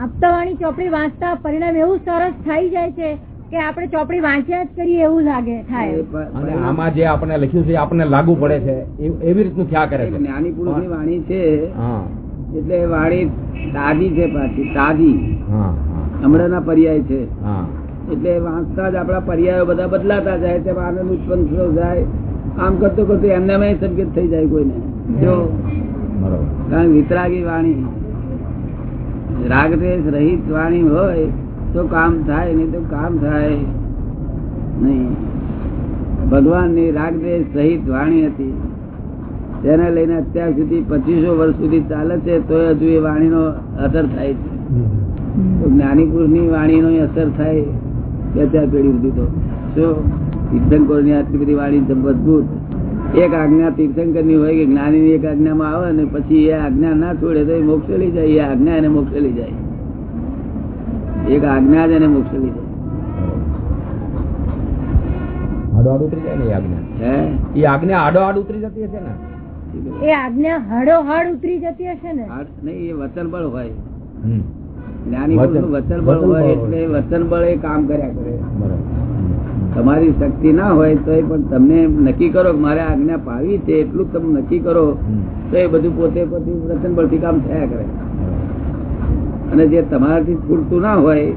આપતાવાણી ચોપડી વાંચતા પરિણામ એવું સરસ થઈ જાય છે કે આપણે ચોપડી વાંચ્યા જ કરીએ એવું લાગે થાય. અને આમાં જે આપણે લખ્યું છે આપણને લાગુ પડે છે એવી રીતનું થયા કરે છે. જ્ઞાની પુરુષની વાણી છે એટલે વાણી તાજી છે પાછી તાજી. હમણાં પર્યાય છે. એટલે વાંચતા જ આપણા પર્યાયો બધા બદલાતા જાય તેમ આનંદ ઉત્પન્ન થતો જાય. આમ કરતો કરતો એમને એમ સંકેત થઈ જાય કોઈને. જો બરોબર. કારણ વિતરાગી વાણી રાગદ્વેષ રહિત વાણી હોય તો કામ થાય, નહીં તો કામ થાય. નહીં. ભગવાનની રાગદ્વેષ સહિત વાણી હતી. તેને લઈને અત્યાર સુધી પચીસો વર્ષ સુધી ચાલે છે તો હજુ એ વાણીનો અસર થાય છે. તો ની વાણી વાણીનો અસર થાય. બે પેઢી સુધી તો. શું? તીર્થંકરની આટલી બધી વાણી મજબૂત એક આજ્ઞા તીર્થંકરની હોય કે જ્ઞાની ની એક આજ્ઞામાં આવે ને પછી એ આજ્ઞા ના છોડે તો એ મોક્ષ લઈ જાય એ આજ્ઞા એને મોક્ષ લઈ જાય. એક આજ્ઞા જ એને મોક્ષ લઈ જાય. વચન બળ હોય. જ્ઞાની વચન બળ હોય એટલે વચન બળ એ કામ કર્યા કરે. તમારી શક્તિ ના હોય તો પણ તમને નક્કી કરો મારે આજ્ઞા પાવી છે, એટલું તમે નક્કી કરો, તો એ બધું પોતે પોતે વચન બળથી કામ થયા કરે. અને જે તમારાથી છૂટતું ના હોય,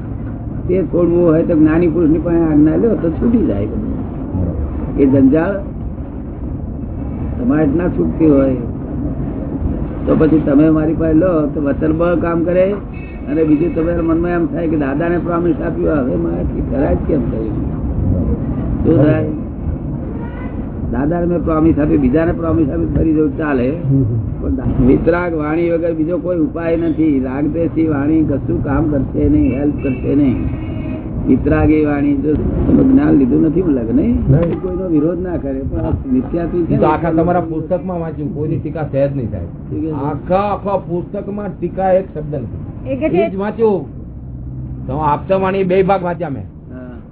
તે છોડવું હોય તો જ્ઞાની પુરુષની પાસે આજ્ઞા લો તો છૂટી જાય એ જંજાળ તમારે ના છૂટતી હોય, તો પછી તમે મારી પાસે લો તો વચન બળ કામ કરે. અને બીજું તમારા મનમાં એમ થાય કે દાદાને પ્રોમિસ આપ્યું, હવે મારાથી કરાય કેમ થયું શું થાય? દાદાને મેં પ્રોમિસ આપી બીજાને પ્રોમિસ આપી ફરી જવું ચાલે. પણ વિતરાગ વાણી વગર બીજો કોઈ ઉપાય નથી. રાગદેશી વાણી કશું કામ કરશે નહીં હેલ્પ કરશે નહીં. વિતરાગી વાણી જો જ્ઞાન લીધું નથી મને લાગે નહીં. નહીં. કોઈનો વિરોધ ના કરે પણ મિથ્યાથી છે આખા તમારા પુસ્તકમાં વાંચ્યું કોઈની ટીકા સહેજ નહીં થાય. આખા આખા પુસ્તકમાં ટીકા એક શબ્દ નથી. વાંચ્યું. તો આપતા વાણી બે ભાગ વાંચ્યા મેં.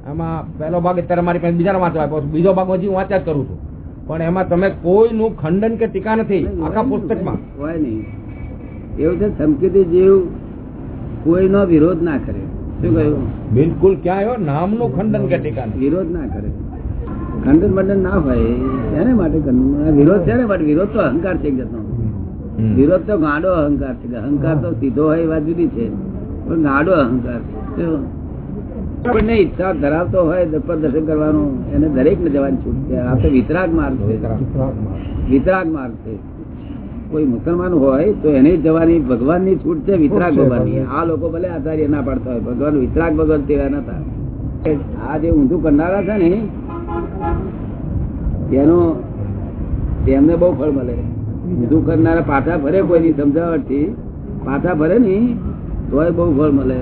એમાં પહેલો ભાગ અત્યારે મારી પાસે બીજાનો વાંચવા આપ્યો બીજો ભાગ હજી હું વાંચ્યા જ કરું છું. પણ એમાં તમે કોઈનું ખંડન કે ટીકા નથી આખા પુસ્તકમાં. હોય નહીં. એવું છે સંસ્કૃતિ જીવ કોઈનો વિરોધ ના કરે. શું કહ્યું? બિલકુલ ક્યાં આવ્યો નામનું ખંડન કે ટીકા વિરોધ ના કરે. ખંડન બંડન ના હોય એને માટે વિરોધ છે ને બટ વિરોધ તો અહંકાર છે જતો વિરોધ તો ગાડો અહંકાર છે. અહંકાર તો સીધો હોય એ વાત જુદી છે. પણ ગાડો અહંકાર છે? આપણને ઈચ્છા ધરાવતો હોય દર્શન કરવાનું એને દરેક ને જવાની છૂટ છે. આ તો વિતરાગ માર્ગ છે. વિતરાગ. માર્ગ. છે. કોઈ મુસલમાન હોય તો એને જવાની ભગવાનની છૂટ છે વિતરાગ ભગવાન. આ લોકો ભલે આચાર્ય ના પાડતા હોય ભગવાન વિતરાગ ભગવાન તેવા નતા. આ જે ઊંધું કરનારા છે ને એનો તેમને બહુ ફળ મળે. ઊંધું કરનારા પાછા ભરે કોઈની સમજાવટથી પાછા ભરે ને તોય બહુ ફળ મળે.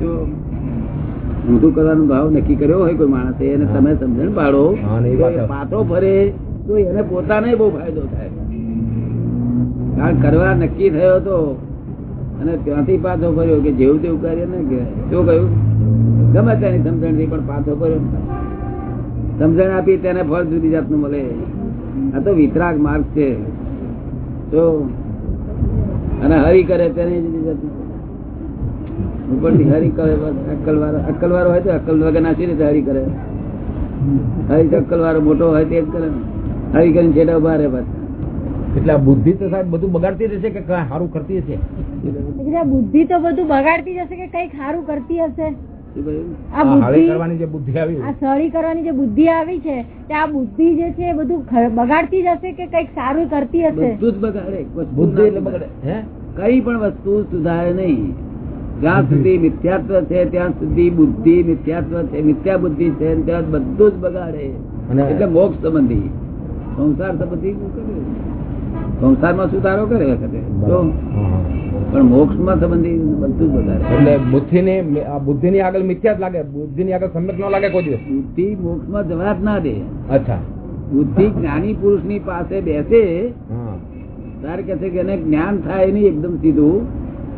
જો ઊંધું કરવાનો ભાવ નક્કી કર્યો હોય કોઈ માણસે એને તમે સમજણ પાડો. પાછો ફરે તો એને પોતાને બહુ ફાયદો થાય. કારણ કરવા નક્કી થયો તો અને ત્યાંથી પાછો ફર્યો કે જેવું તેવું કરીએ ને શું કહ્યું? ગમે તેની સમજણથી પણ પાછો ફર્યો. સમજણ આપી તેને ફળ જુદી જાતનું મળે. આ તો વિતરાગ માર્ગ છે. તો અને હરી કરે તેને જુદી જાતનું. ઉપરથી હરી કરે બસ અક્કલ વાળો અક્કલ વાળો હોય તો અક્કલ વગર નાસી રીતે હરી કરે? હરી તો અક્કલ વાળો મોટો હોય તે જ કરે હરી કરીને છેડા ઊભા રહે પાછા. એટલે આ બુદ્ધિ તો સાહેબ બધું બગાડતી રહેશે કે કઈ સારું કરતી હશે? એટલે બુદ્ધિ તો બધું બગાડતી જશે કે કંઈક સારું કરતી હશે? આ કરવાની જે બુદ્ધિ આવી આ સળી કરવાની જે બુદ્ધિ આવી છે કે આ બુદ્ધિ જે છે એ બધું બગાડતી જશે કે કંઈક સારું કરતી હશે? બધું જ બગાડે બુદ્ધિ એટલે બગાડે. હે? કઈ પણ વસ્તુ સુધારે નહીં. જ્યાં સુધી મિથ્યાત્વ છે ત્યાં સુધી બુદ્ધિ મિથ્યાત્વ છે મિથ્યા બુદ્ધિ છે ત્યાં બધું જ બગાડે. એટલે મોક્ષ સંબંધી. સંસાર સંબંધી સંસારમાં સુધારો કરે વખતે. પણ મોક્ષમાં સંબંધી બધું બગાડે. એટલે બુદ્ધિ ની બુદ્ધિ ની આગળ મિથ્યા જ લાગે. બુદ્ધિ ની આગળ સમ્યક ન લાગે કોઈ બુદ્ધિ બુદ્ધિ મોક્ષમાં જવા જ ના દે. અચ્છા. બુદ્ધિ જ્ઞાની પુરુષની પાસે બેસે. તારે કે છે કે એને જ્ઞાન થાય નહીં એકદમ સીધું.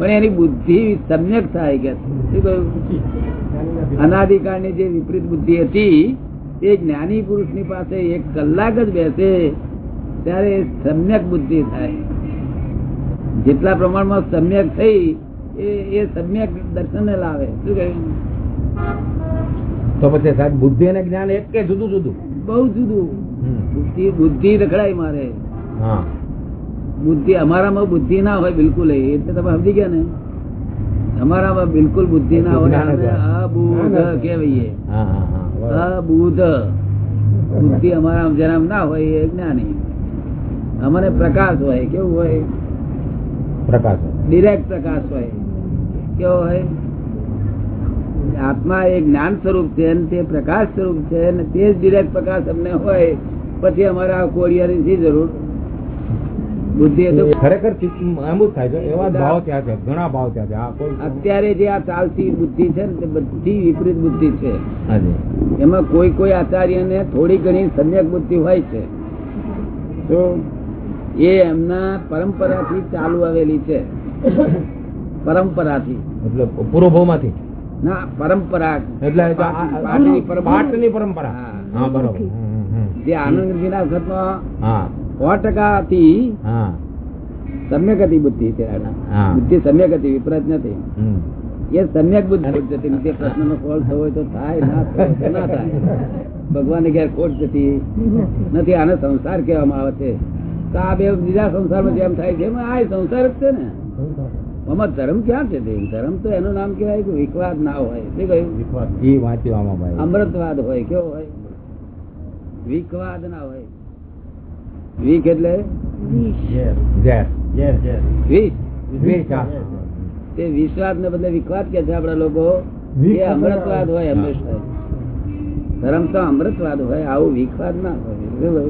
પણ એની બુદ્ધિ સમ્યક થાય કે શું કહ્યું? જે વિપરીત બુદ્ધિ હતી એ જ્ઞાની પુરુષની પાસે એક કલાક જ બેસે ત્યારે સમ્યક બુદ્ધિ થાય. જેટલા પ્રમાણમાં સમ્યક થઈ એ એ સમ્યક દર્શન લાવે. શું કહ્યું? તો પછી સાહેબ બુદ્ધિ અને જ્ઞાન એક કે જુદું જુદું? બહુ જુદું. બુદ્ધિ બુદ્ધિ રખડાય મારે. હા. બુદ્ધિ અમારામાં બુદ્ધિ ના હોય બિલકુલ એટલે તમે સમજી ગયા ને? અમારામાં બિલકુલ બુદ્ધિ ના હોય. અબુધ બરાબર. અબુધ. બુદ્ધિ અમારા જન્મ ના હોય એ જ્ઞાની. અમને પ્રકાશ હોય કેવું હોય? પ્રકાશ ડિરેક્ટ પ્રકાશ હોય. કેવો હોય? આત્મા એ જ્ઞાન સ્વરૂપ છે અને તે પ્રકાશ સ્વરૂપ છે અને તે જ ડિરેક્ટ પ્રકાશ અમને હોય. પછી અમારા કોડિયાની શી જરૂર? બુદ્ધિ ખરેખર એમ જ થાય છે. એવા ભાવ ત્યાં છે ઘણા ભાવ ત્યાં છે. અત્યારે જે આ ચાલતી બુદ્ધિ છે ને બધી વિપરીત બુદ્ધિ છે. એમાં કોઈ કોઈ આચાર્યને થોડી ઘણી સમ્યક બુદ્ધિ હોય છે. તો એ એમના પરંપરાથી ચાલુ આવેલી છે. પરંપરાથી. એટલે પૂર્વભાવમાંથી ના પરંપરા. એટલે પાટની પરંપરા. હા. બરોબર. જે આનંદજીના વખતમાં હા. સો ટકા હતી સમ્યક હતી બુદ્ધિ બુદ્ધિ સમ્યક હતી વિપરીત નથી. એ સમ્યક બુદ્ધિ હતી તે પ્રશ્નનો ફોલ થયો તો થાય ના થાય ના થાય. ભગવાન ઘેર ખોટ જતી નથી. આને સંસાર કહેવામાં આવે છે. તો આ બે બીજા સંસારમાં જેમ થાય છે એમાં આ સંસાર જ છે ને. આમાં ધર્મ ક્યાં છે? તે ધર્મ તો એનું નામ કહેવાય કે વિખવાદ ના હોય. શું કહ્યું? અમૃતવાદ હોય કેવો હોય? વિખવાદ ના હોય. વિખ એટલે. તે વિશ્વાસ ને બદલે વિખવાદ કે છે આપડા લોકો? એ અમૃતવાદ હોય હંમેશા ધર્મ તો અમૃતવાદ હોય આવું વિખવાદ ના હોય.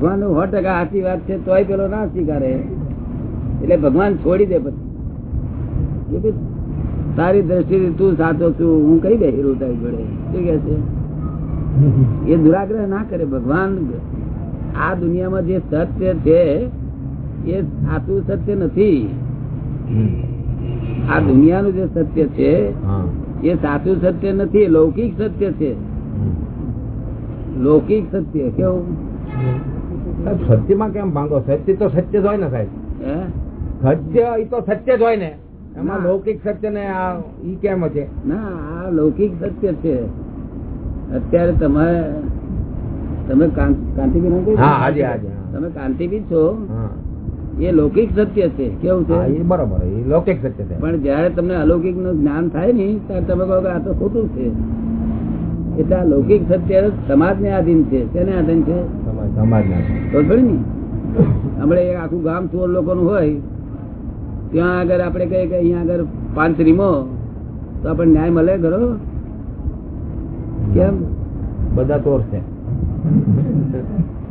ભગવાન સો ટકા સાચી વાત છે તોય પેલો ના સ્વીકારે. એટલે ભગવાન છોડી દે પછી. તારી દ્રષ્ટિથી તું સાચો છું હું કઈ બેહીરું તારી જોડે? શું કે છે? એ દુરાગ્રહ ના કરે. ભગવાન આ દુનિયામાં જે સત્ય છે એ સાચું સત્ય નથી. આ દુનિયાનું જે સત્ય છે એ સાચું સત્ય નથી લૌકિક સત્ય છે. લૌકિક સત્ય કેવું? સત્યમાં કેમ ભાંગો? સત્ય તો સત્ય જ હોય ને સાહેબ. હે? સત્ય એ તો સત્ય જ હોય ને. એમાં લૌકિક સત્ય ને આ ઈ કેમ છે? ના આ લૌકિક સત્ય છે. અત્યારે તમારે તમે કાંતિબી હા, હાજી, હાજી, તમે કાંતિબી છો? એ લૌકિક સત્ય છે. કેવું છે? બરોબર એ લૌકિક સત્ય છે. પણ જયારે તમને અલૌકિકનું જ્ઞાન થાય ને ત્યારે તમે કહો કે આ તો ખોટું છે. એટલે આ લૌકિક સત્ય સમાજ ને આધીન છે. તેને આધીન છે? સમાજ ને. હમણાં એક આખું ગામ ચોર લોકોનું હોય. ત્યાં આગળ આપણે કહીએ કે અહીંયા આગળ પાંચ રીમો તો આપણને ન્યાય મળે ખરો? કેમ? બધા ચોર છે.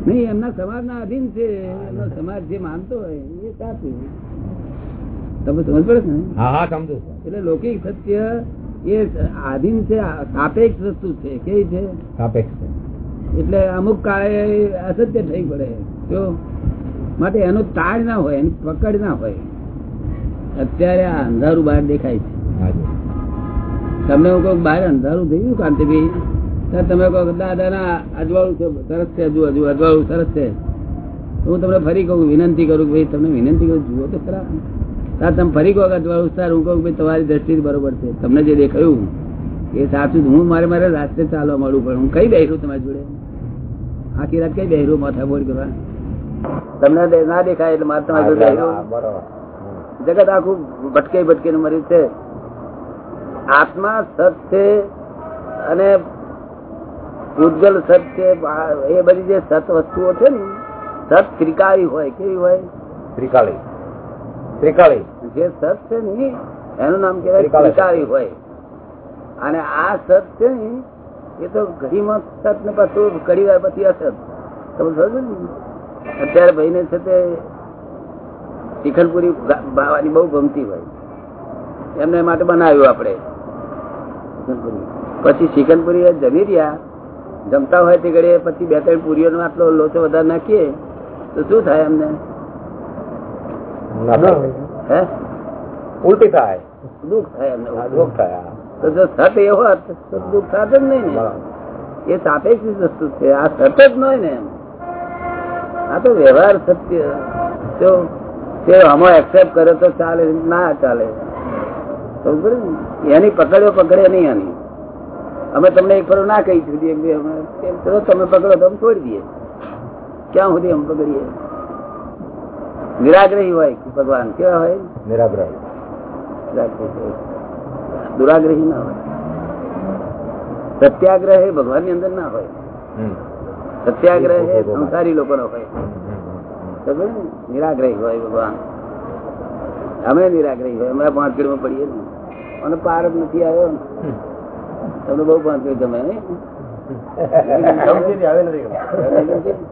નહીં એમના સમાજ ના અધીન છે એમનો સમાજ જે માનતો હોય એ સાચું તમે સમજ પડે ને? હા હા સમજો. એટલે લૌકિક સત્ય એ આધીન છે સાપેક્ષ વસ્તુ છે. કેવી છે? સાપેક્ષ છે. એટલે અમુક કાળે અસત્ય થઈ પડે. જો? માટે એનો તાળ ના હોય એની પકડ ના હોય. અત્યારે આ અંધારું બહાર દેખાય છે. તમને હું કહું બહાર અંધારું થઈ ગયું કાંતિભાઈ? તમે કહો દાદા ના અજવાળું છે સરસ છે હજુ હજુ અજવાળું સરસ છે. હું તમને ફરી કહું વિનંતી કરું કે ભાઈ તમને વિનંતી કરું જુઓ તો ખરા. ત્યારે તમે ફરી કહો અજવાળું સારું હું કહું ભાઈ તમારી દ્રષ્ટિ બરોબર છે. તમને જે દેખાયું એ સાચું હું મારે મારે રાસ્તે ચાલવા મળવું પણ હું કઈ બેહરું તમારી જોડે? આખી રાત કઈ બેહરું માથા બોલ કરવા? તમને ના દેખાય એટલે મારે તમારી જોડે જગત આખું ભટકે ભટકે મર્યું છે આત્મા સત છે અને પૂતગલ સત છે એ બધી જે સત વસ્તુઓ છે ને સત ત્રિકાળી હોય કેવી હોય? ત્રિકાળી. ત્રિકાળી. જે સત છે ને એનું નામ કહેવાય ત્રિકાળી હોય. અને આ સત છે ને એ તો ઘડીમાં સત ને પાછું ઘડી વાર પછી અસત. તમે સમજો ને? અત્યારે ભાઈને છે તે શિખરપુરી ભાવાની બહુ ગમતી હોય. એમને માટે બનાવ્યું આપણે. પછી શિખરપુરી એ જમી રહ્યા. જમતા હોય તે ઘડીએ પછી બે ત્રણ પુરીઓનો આટલો લોચો વધારે નાખીએ તો શું થાય અમને હે? ઉલટી થાય. દુઃખ થાય અમને દુઃખ થાય તો જો સત એ હોત તો દુઃખ થાત જ નહીં ને. એ સાપેક્ષ વસ્તુ છે. આ સત જ ન હોય ને એમ. આ તો વ્યવહાર સત્ય. જો તે આમાં એક્સેપ્ટ કરે તો ચાલે ના ચાલે. એની પકડ્યો પકડે નહીં આની. અમે તમને એક ફરો ના કહી અમે તમે પકડો તો અમે છોડી દઈએ. ક્યાં સુધી અમે પકડીએ? નિરાગ્રહી હોય ભગવાન? કેવા હોય? નિરાગ્રહી. દુરાગ્રહી ના હોય. સત્યાગ્રહ ભગવાનની અંદર ના હોય. સત્યાગ્રહ એ સંસારી લોકો નો? હોય? નિરાગ્રહી હોય ભગવાન. અમે નિરાગ્રહી હોય. અમે પાંચમાં પડીએ ને અને પાર નથી આવ્યો. ને. તમને બહુ પાંચ તમે. આવે નથી?